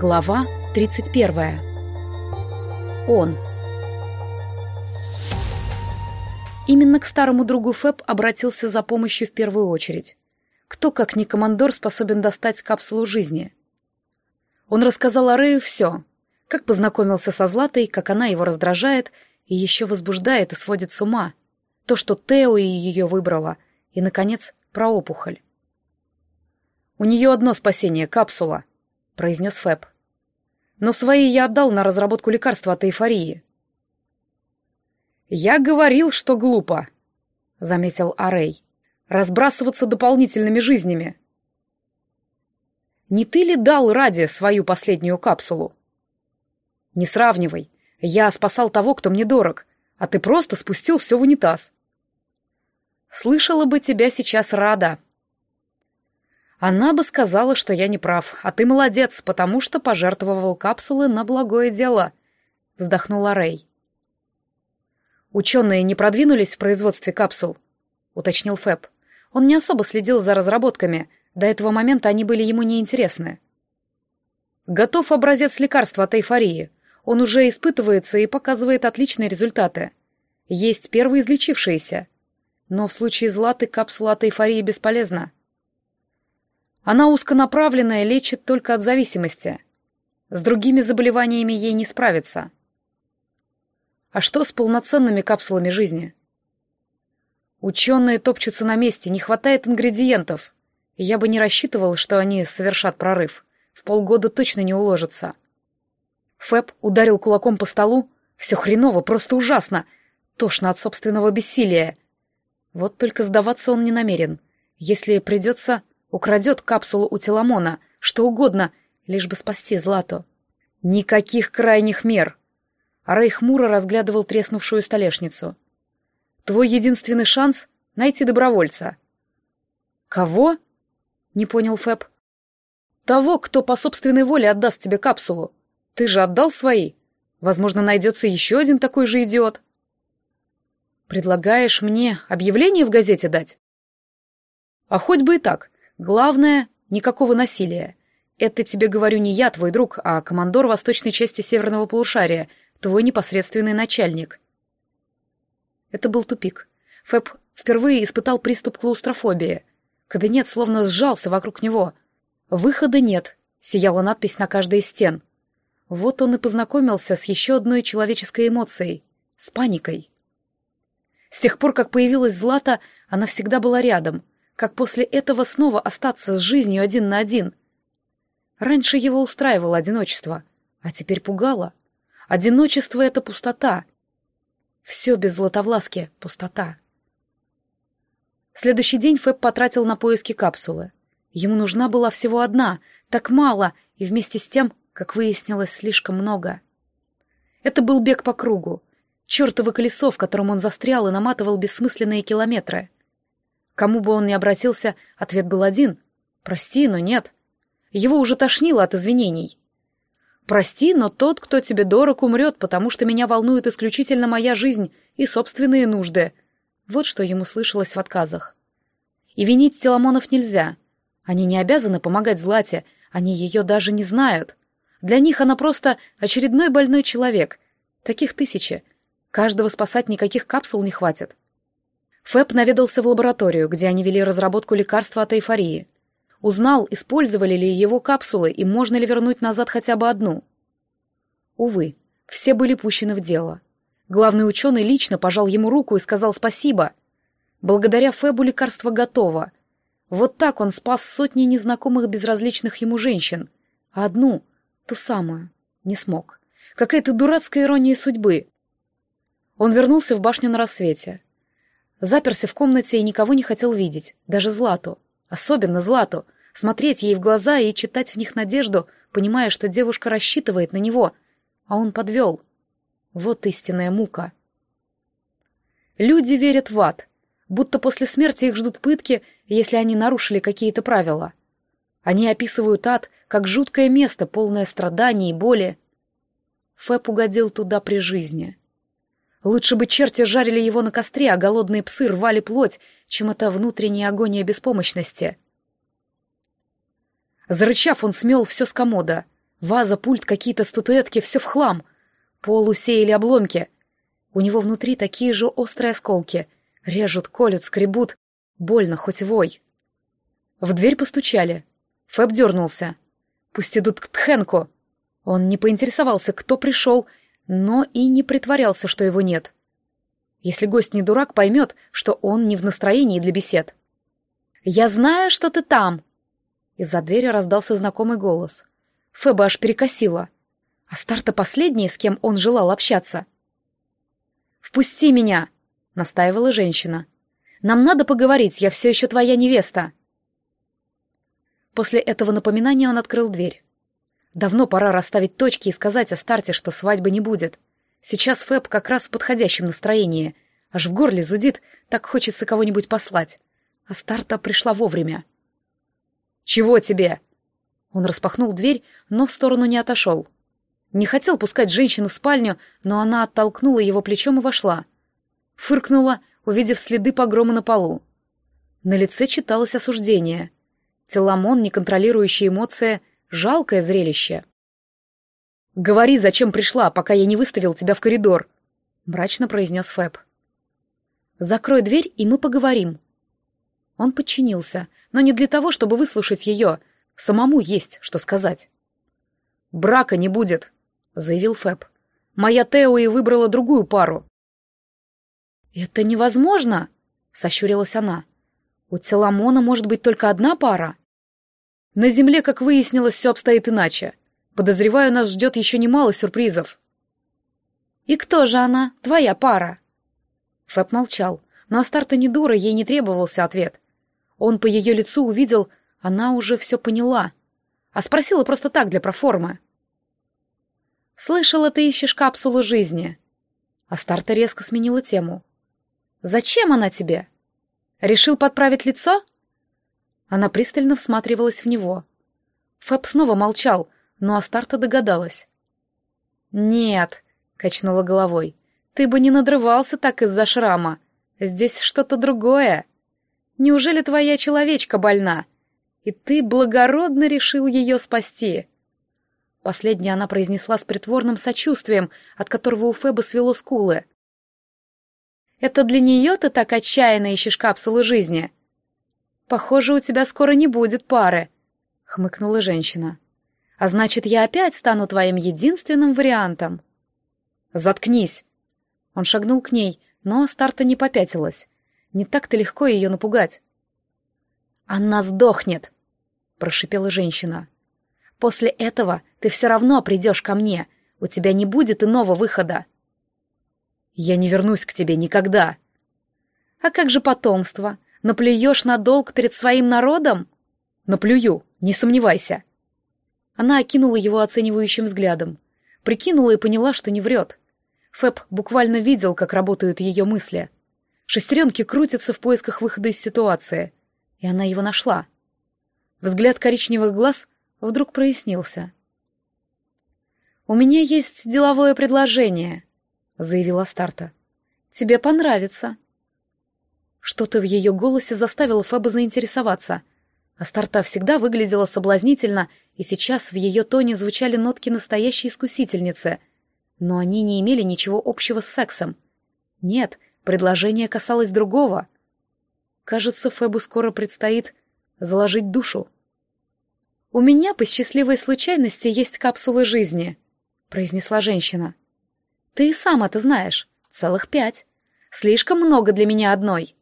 Глава 31. Он. Именно к старому другу Фэб обратился за помощью в первую очередь. Кто, как не командор, способен достать капсулу жизни? Он рассказал Арею все. Как познакомился со Златой, как она его раздражает и еще возбуждает и сводит с ума. То, что Тео и ее выбрала. И, наконец, про опухоль. «У нее одно спасение — капсула», произнес Фэб. «Но свои я отдал на разработку лекарства от эйфории». «Я говорил, что глупо», — заметил Арей. «Разбрасываться дополнительными жизнями». «Не ты ли дал Ради свою последнюю капсулу?» «Не сравнивай. Я спасал того, кто мне дорог, а ты просто спустил все в унитаз». «Слышала бы тебя сейчас Рада», она бы сказала, что я не прав, а ты молодец, потому что пожертвовал капсулы на благое дело», — вздохнула Рэй. «Ученые не продвинулись в производстве капсул», — уточнил Фэб. Он не особо следил за разработками, до этого момента они были ему неинтересны. «Готов образец лекарства от эйфории. Он уже испытывается и показывает отличные результаты. Есть первые излечившиеся. Но в случае Златы капсула от эйфории бесполезна. Она узконаправленная, лечит только от зависимости. С другими заболеваниями ей не справиться. А что с полноценными капсулами жизни? Ученые топчутся на месте, не хватает ингредиентов. я бы не рассчитывал, что они совершат прорыв. В полгода точно не уложатся. Фэб ударил кулаком по столу. Все хреново, просто ужасно. Тошно от собственного бессилия. Вот только сдаваться он не намерен. Если придется, Украдет капсулу у Теламона, что угодно, лишь бы спасти Злату. Никаких крайних мер. Рэй хмуро разглядывал треснувшую столешницу. Твой единственный шанс — найти добровольца. Кого? Не понял Фэб. Того, кто по собственной воле отдаст тебе капсулу. Ты же отдал свои. Возможно, найдется еще один такой же идиот. Предлагаешь мне объявление в газете дать? А хоть бы и так. Главное — никакого насилия. Это тебе говорю не я, твой друг, а командор восточной части северного полушария, твой непосредственный начальник. Это был тупик. Фэб впервые испытал приступ клаустрофобии. Кабинет словно сжался вокруг него. «Выхода нет», — сияла надпись на каждой из стен. Вот он и познакомился с еще одной человеческой эмоцией — с паникой. С тех пор, как появилась Злата, она всегда была рядом — как после этого снова остаться с жизнью один на один? Раньше его устраивало одиночество, а теперь пугало. Одиночество — это пустота. Все без Златовласки — пустота. Следующий день Фэб потратил на поиски капсулы. Ему нужна была всего одна, так мало, и вместе с тем, как выяснилось, слишком много. Это был бег по кругу, чертово колесо, в котором он застрял и наматывал бессмысленные километры. Кому бы он ни обратился, ответ был один. «Прости, но нет». Его уже тошнило от извинений. «Прости, но тот, кто тебе дорог, умрет, потому что меня волнует исключительно моя жизнь и собственные нужды». Вот что ему слышалось в отказах. И винить Теламонов нельзя. Они не обязаны помогать Злате, они ее даже не знают. Для них она просто очередной больной человек. Таких тысячи. Каждого спасать никаких капсул не хватит. Фэб наведался в лабораторию, где они вели разработку лекарства от эйфории. Узнал, использовали ли его капсулы и можно ли вернуть назад хотя бы одну. Увы, все были пущены в дело. Главный ученый лично пожал ему руку и сказал спасибо. Благодаря Фэбу лекарство готово. Вот так он спас сотни незнакомых безразличных ему женщин. А одну, ту самую, не смог. Какая-то дурацкая ирония судьбы. Он вернулся в башню на рассвете. Заперся в комнате и никого не хотел видеть, даже Злату. Особенно Злату. Смотреть ей в глаза и читать в них надежду, понимая, что девушка рассчитывает на него. А он подвел. Вот истинная мука. Люди верят в ад, будто после смерти их ждут пытки, если они нарушили какие-то правила. Они описывают ад как жуткое место, полное страданий и боли. Фэб угодил туда при жизни. Лучше бы черти жарили его на костре, а голодные псы рвали плоть, чем эта внутренняя агония беспомощности. Зарычав, он смел все с комода. Ваза, пульт, какие-то статуэтки, все в хлам. Пол усеяли обломки. У него внутри такие же острые осколки. Режут, колют, скребут. Больно, хоть вой. В дверь постучали. Фэб дернулся. Пусть идут к Тхенку. Он не поинтересовался, кто пришел, но и не притворялся, что его нет. Если гость не дурак, поймет, что он не в настроении для бесед. «Я знаю, что ты там!» Из-за двери раздался знакомый голос. Феба аж перекосила. А Старта последний, с кем он желал общаться. «Впусти меня!» — настаивала женщина. «Нам надо поговорить, я все еще твоя невеста!» После этого напоминания он открыл дверь. Давно пора расставить точки и сказать о старте, что свадьбы не будет. Сейчас Фэб как раз в подходящем настроении. Аж в горле зудит, так хочется кого-нибудь послать. А старта пришла вовремя. «Чего тебе?» Он распахнул дверь, но в сторону не отошел. Не хотел пускать женщину в спальню, но она оттолкнула его плечом и вошла. Фыркнула, увидев следы погрома на полу. На лице читалось осуждение. Теламон, не контролирующий эмоции, жалкое зрелище. «Говори, зачем пришла, пока я не выставил тебя в коридор», — мрачно произнес Фэб. «Закрой дверь, и мы поговорим». Он подчинился, но не для того, чтобы выслушать ее. Самому есть что сказать. «Брака не будет», — заявил Фэб. «Моя Тео и выбрала другую пару». «Это невозможно», — сощурилась она. «У Теламона может быть только одна пара». «На Земле, как выяснилось, все обстоит иначе. Подозреваю, нас ждет еще немало сюрпризов». «И кто же она, твоя пара?» Фэб молчал, но Астарта не дура, ей не требовался ответ. Он по ее лицу увидел, она уже все поняла, а спросила просто так, для проформы. «Слышала, ты ищешь капсулу жизни». Астарта резко сменила тему. «Зачем она тебе? Решил подправить лицо?» Она пристально всматривалась в него. Фэб снова молчал, но Астарта догадалась. «Нет», — качнула головой, — «ты бы не надрывался так из-за шрама. Здесь что-то другое. Неужели твоя человечка больна? И ты благородно решил ее спасти?» Последнее она произнесла с притворным сочувствием, от которого у Феба свело скулы. «Это для нее ты так отчаянно ищешь капсулу жизни?» «Похоже, у тебя скоро не будет пары», — хмыкнула женщина. «А значит, я опять стану твоим единственным вариантом». «Заткнись!» Он шагнул к ней, но старта не попятилась. Не так-то легко ее напугать. «Она сдохнет!» — прошипела женщина. «После этого ты все равно придешь ко мне. У тебя не будет иного выхода». «Я не вернусь к тебе никогда». «А как же потомство? Наплюешь на долг перед своим народом?» «Наплюю, не сомневайся». Она окинула его оценивающим взглядом. Прикинула и поняла, что не врет. Фэб буквально видел, как работают ее мысли. Шестеренки крутятся в поисках выхода из ситуации. И она его нашла. Взгляд коричневых глаз вдруг прояснился. «У меня есть деловое предложение», — заявила Старта. «Тебе понравится». Что-то в ее голосе заставило Феба заинтересоваться. Астарта всегда выглядела соблазнительно, и сейчас в ее тоне звучали нотки настоящей искусительницы. Но они не имели ничего общего с сексом. Нет, Предложение касалось другого. Кажется, Фебу скоро предстоит заложить душу. «У меня, по счастливой случайности, есть капсулы жизни», — произнесла женщина. «Ты и сам это знаешь. Целых пять. Слишком много для меня одной».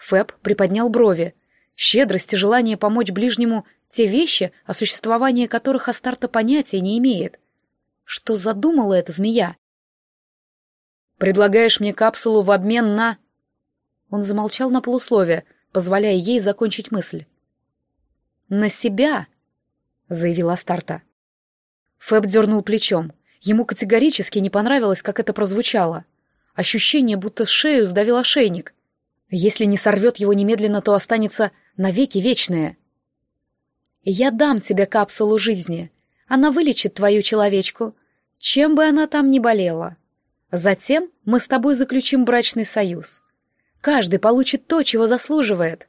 Фэб приподнял брови. Щедрость и желание помочь ближнему — те вещи, о существовании которых Астарта понятия не имеет. Что задумала эта змея? Предлагаешь мне капсулу в обмен на...» Он замолчал на полусловие, позволяя ей закончить мысль. «На себя!» — заявила Астарта. Фэб дернул плечом. Ему категорически не понравилось, как это прозвучало. Ощущение, будто шею сдавил ошейник. Если не сорвет его немедленно, то останется навеки вечное. «Я дам тебе капсулу жизни. Она вылечит твою человечку, чем бы она там ни болела. Затем мы с тобой заключим брачный союз. Каждый получит то, чего заслуживает.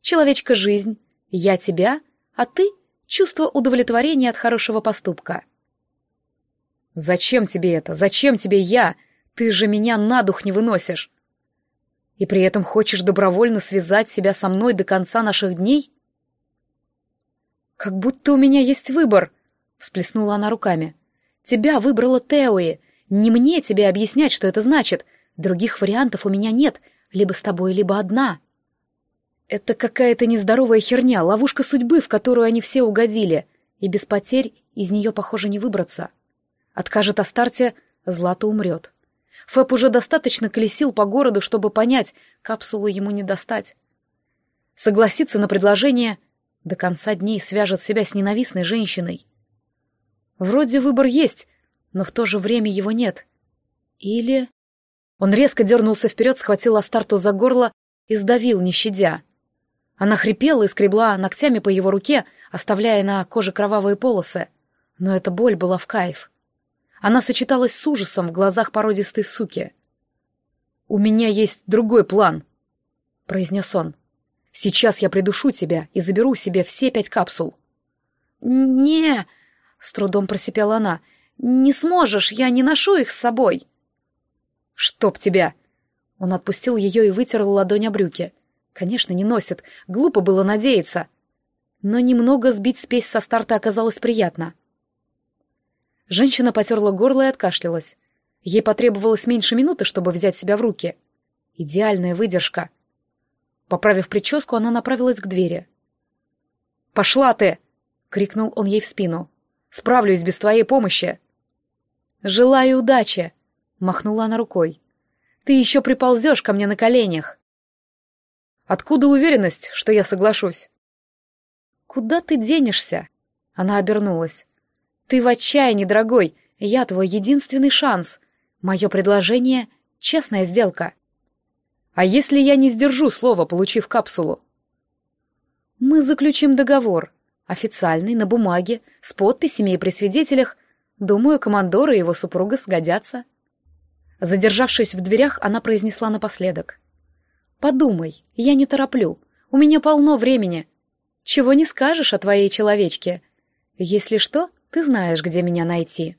Человечка — жизнь, я тебя, а ты — чувство удовлетворения от хорошего поступка. «Зачем тебе это? Зачем тебе я? Ты же меня на дух не выносишь!» И при этом хочешь добровольно связать себя со мной до конца наших дней? «Как будто у меня есть выбор», — всплеснула она руками. «Тебя выбрала Теои. Не мне тебе объяснять, что это значит. Других вариантов у меня нет, либо с тобой, либо одна». Это какая-то нездоровая херня, ловушка судьбы, в которую они все угодили, и без потерь из нее, похоже, не выбраться. Откажет о старте, Злата умрет. Фэб уже достаточно колесил по городу, чтобы понять, капсулу ему не достать. Согласиться на предложение до конца дней свяжет себя с ненавистной женщиной. Вроде выбор есть, но в то же время его нет. Или... Он резко дернулся вперед, схватил Астарту за горло и сдавил, не щадя. Она хрипела и скребла ногтями по его руке, оставляя на коже кровавые полосы. Но эта боль была в кайф. Она сочеталась с ужасом в глазах породистой суки. «У меня есть другой план», — произнес он. «Сейчас я придушу тебя и заберу себе все пять капсул». «Не...» — с трудом просипела она. «Не сможешь, я не ношу их с собой». «Чтоб тебя!» Он отпустил ее и вытер ладонь о брюки. «Конечно, не носит. Глупо было надеяться». Но немного сбить спесь со старта оказалось приятно. Женщина потерла горло и откашлялась. Ей потребовалось меньше минуты, чтобы взять себя в руки. Идеальная выдержка. Поправив прическу, она направилась к двери. «Пошла ты!» — крикнул он ей в спину. «Справлюсь без твоей помощи!» «Желаю удачи!» — махнула она рукой. «Ты еще приползешь ко мне на коленях!» «Откуда уверенность, что я соглашусь?» «Куда ты денешься?» Она обернулась. Ты в отчаянии, дорогой. Я твой единственный шанс. Мое предложение — честная сделка. А если я не сдержу слово, получив капсулу? Мы заключим договор. Официальный, на бумаге, с подписями и при свидетелях. Думаю, командор и его супруга сгодятся. Задержавшись в дверях, она произнесла напоследок. «Подумай, я не тороплю. У меня полно времени. Чего не скажешь о твоей человечке. Если что, ты знаешь, где меня найти.